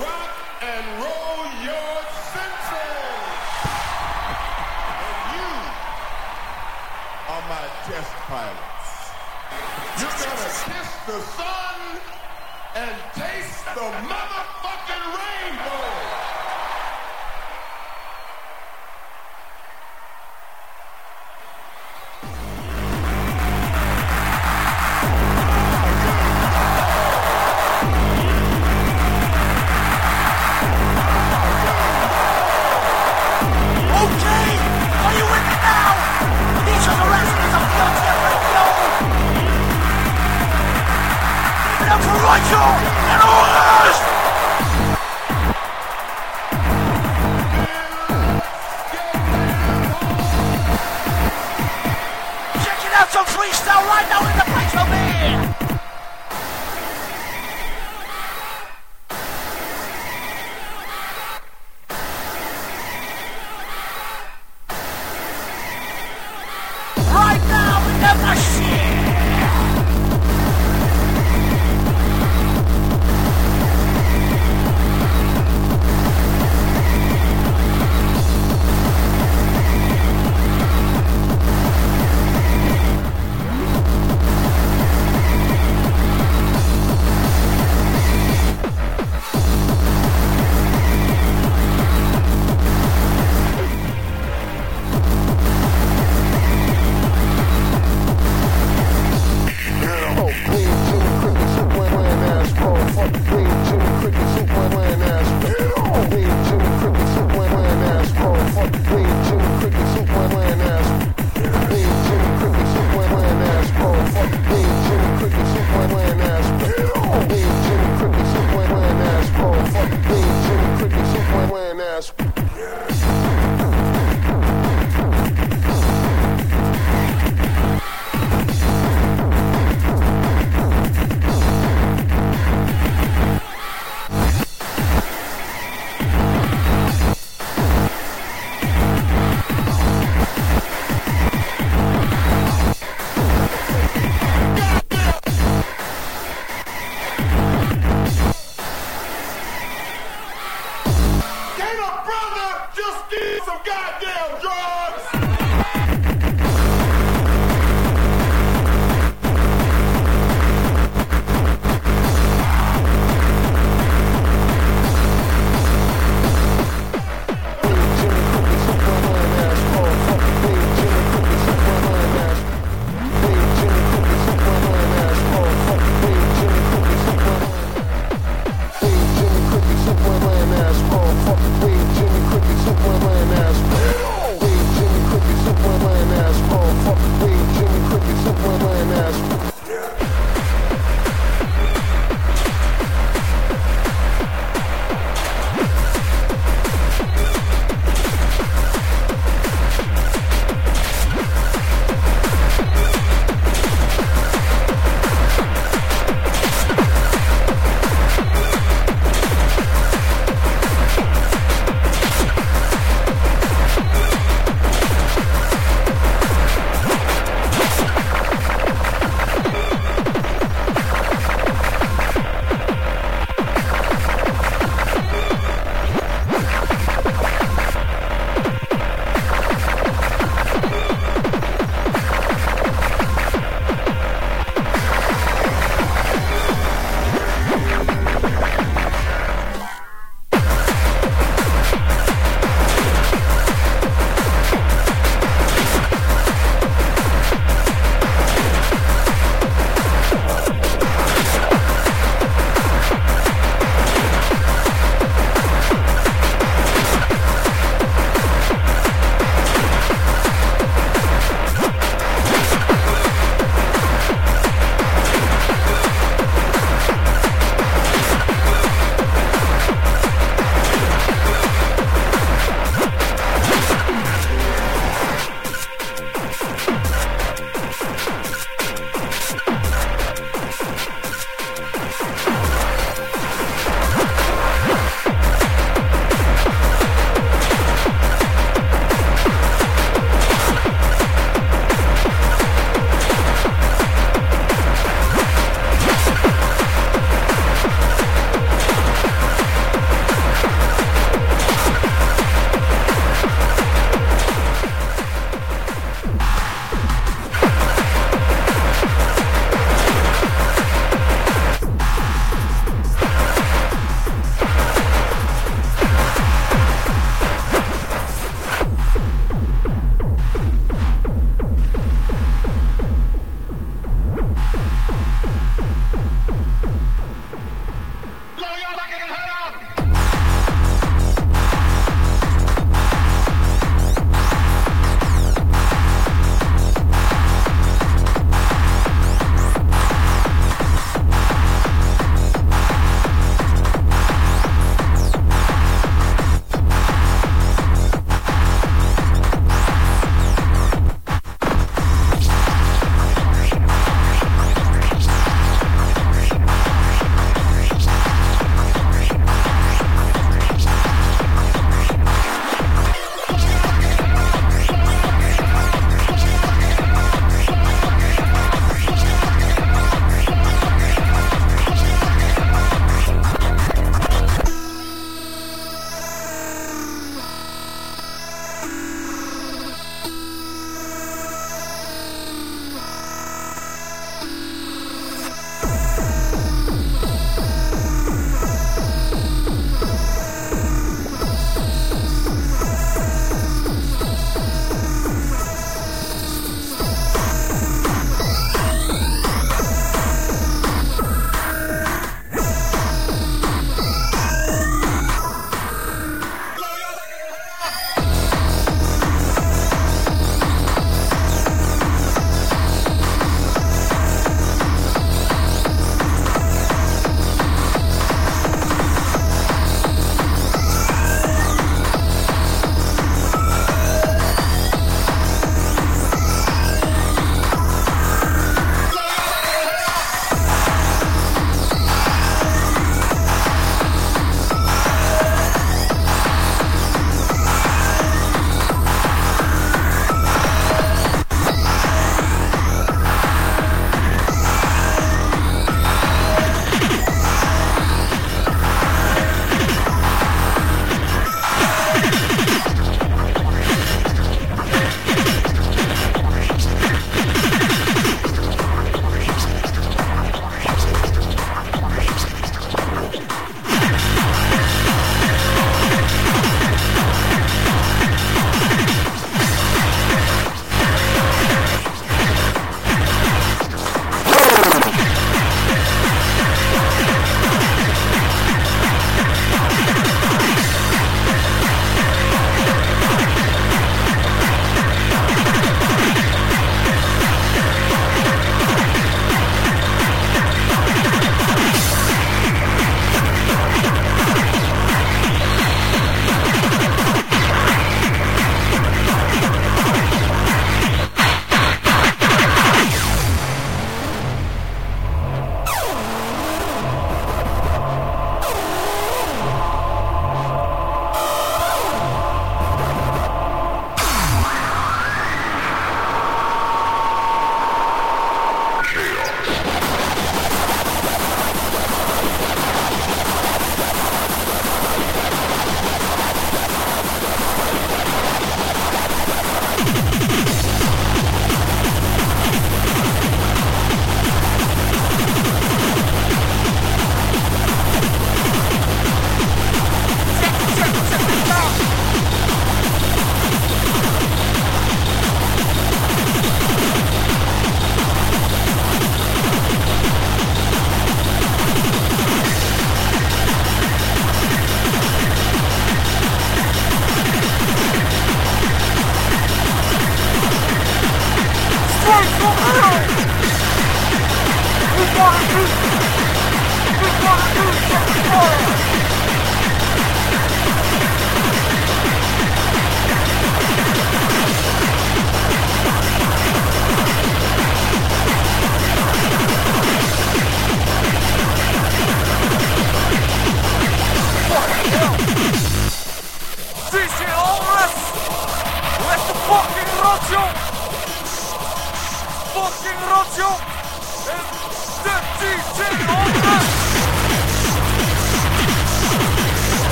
rock and roll your senses. and you are my test pilots. You're gonna kiss the sun and taste the motherfucking rainbow.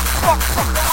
fuck.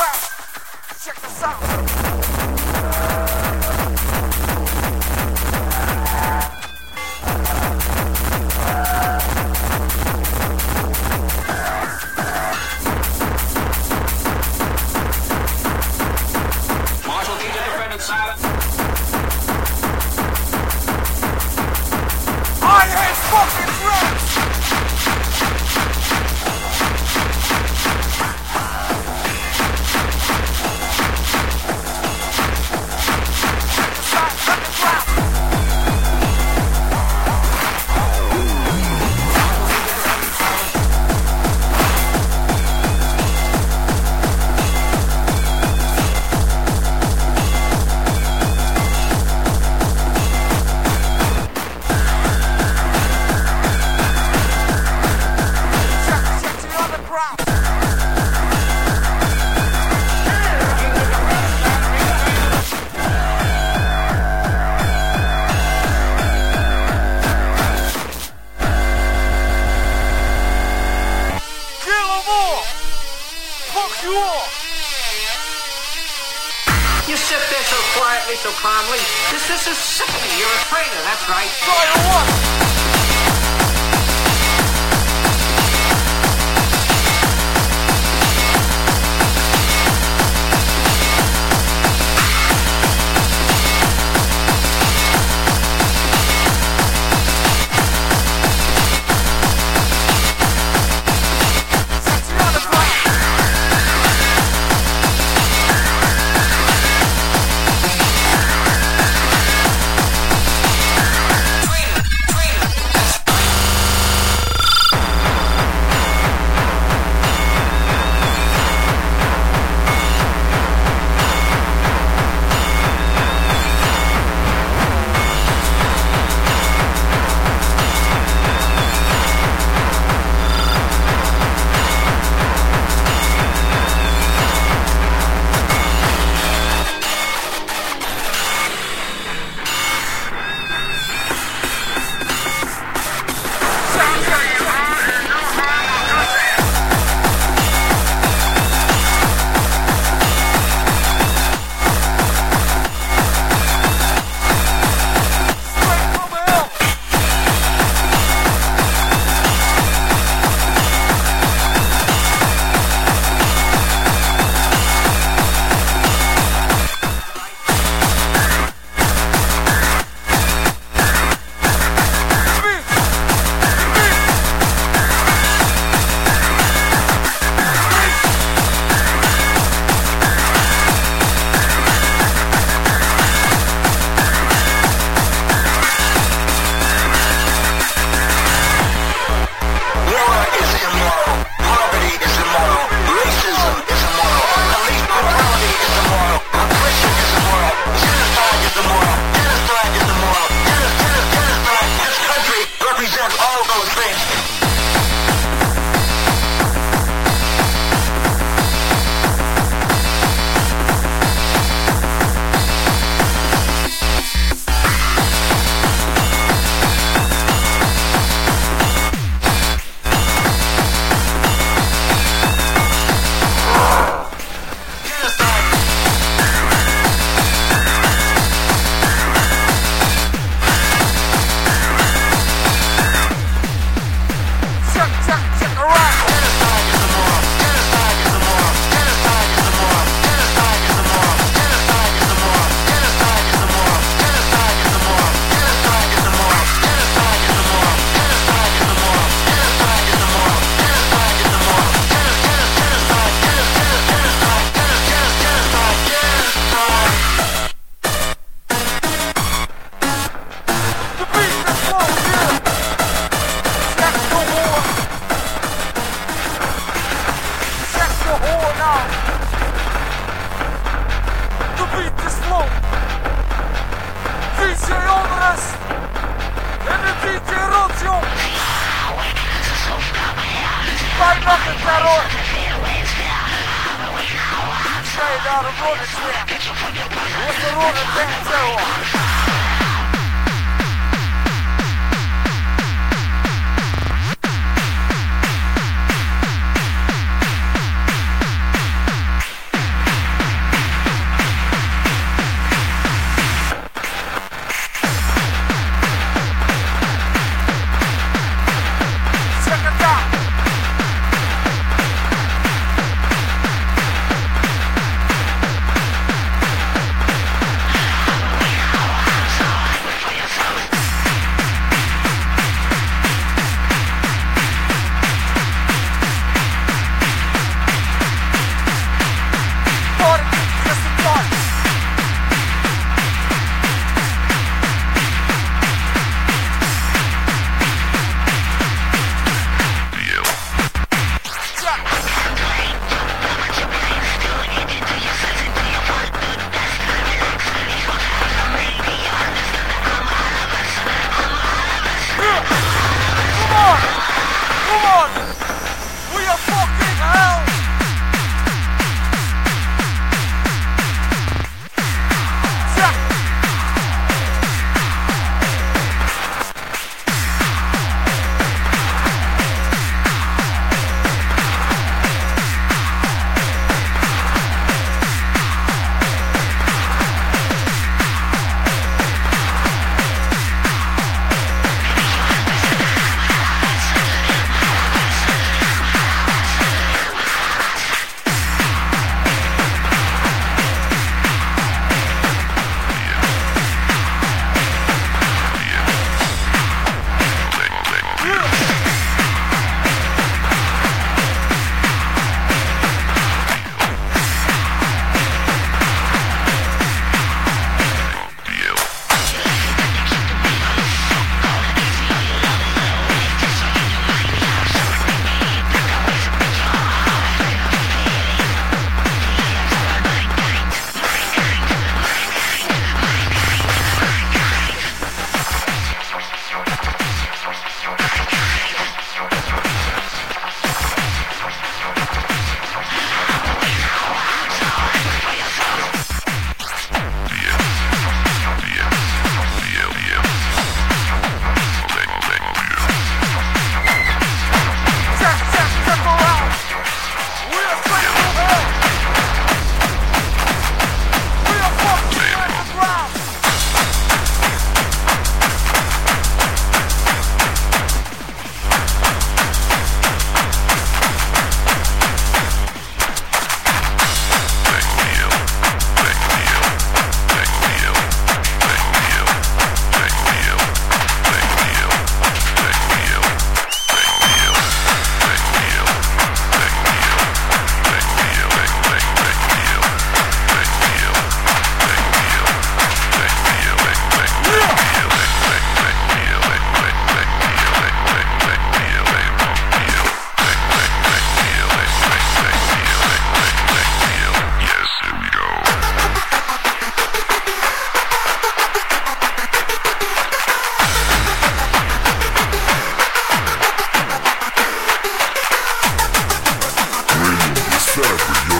traffic.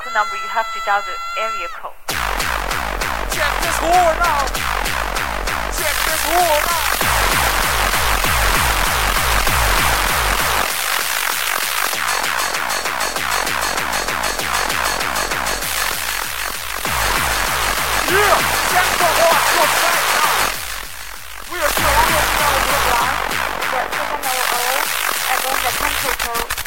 local number, you have to dial the area code. Check this horn now. Check this horn. Yeah, check the horn. Now? We are still on the line. We're 700 and then the country code.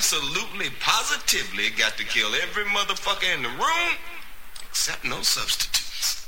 Absolutely, positively got to kill every motherfucker in the room, except no substitutes.